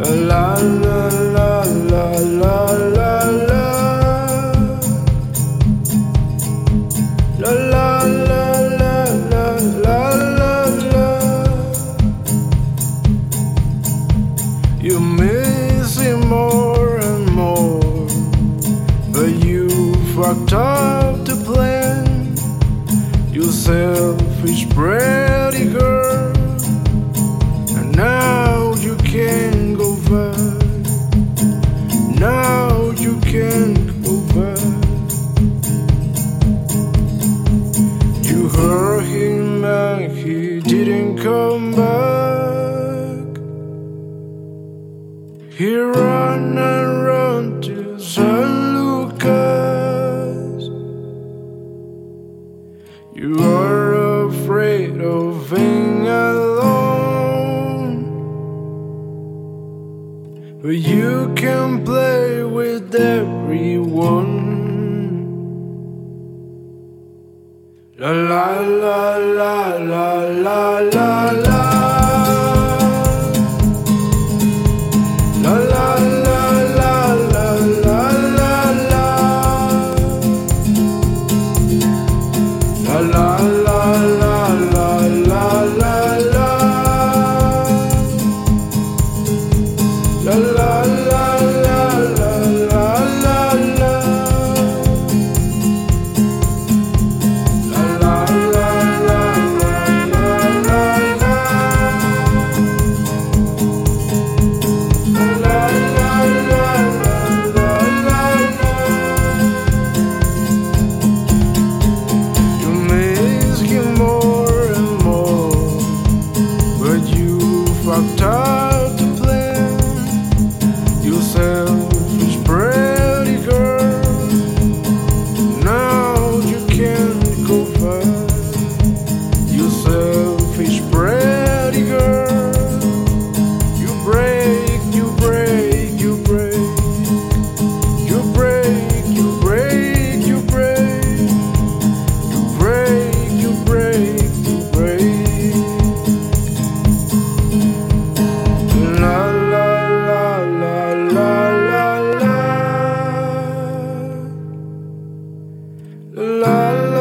La la la la la la la La la la la la la la You miss him more and more But you fucked up the plan. You selfish pretty girl. He ran and ran to San Lucas. You are afraid of being alone, but you can play with everyone. La la la doctor. la la.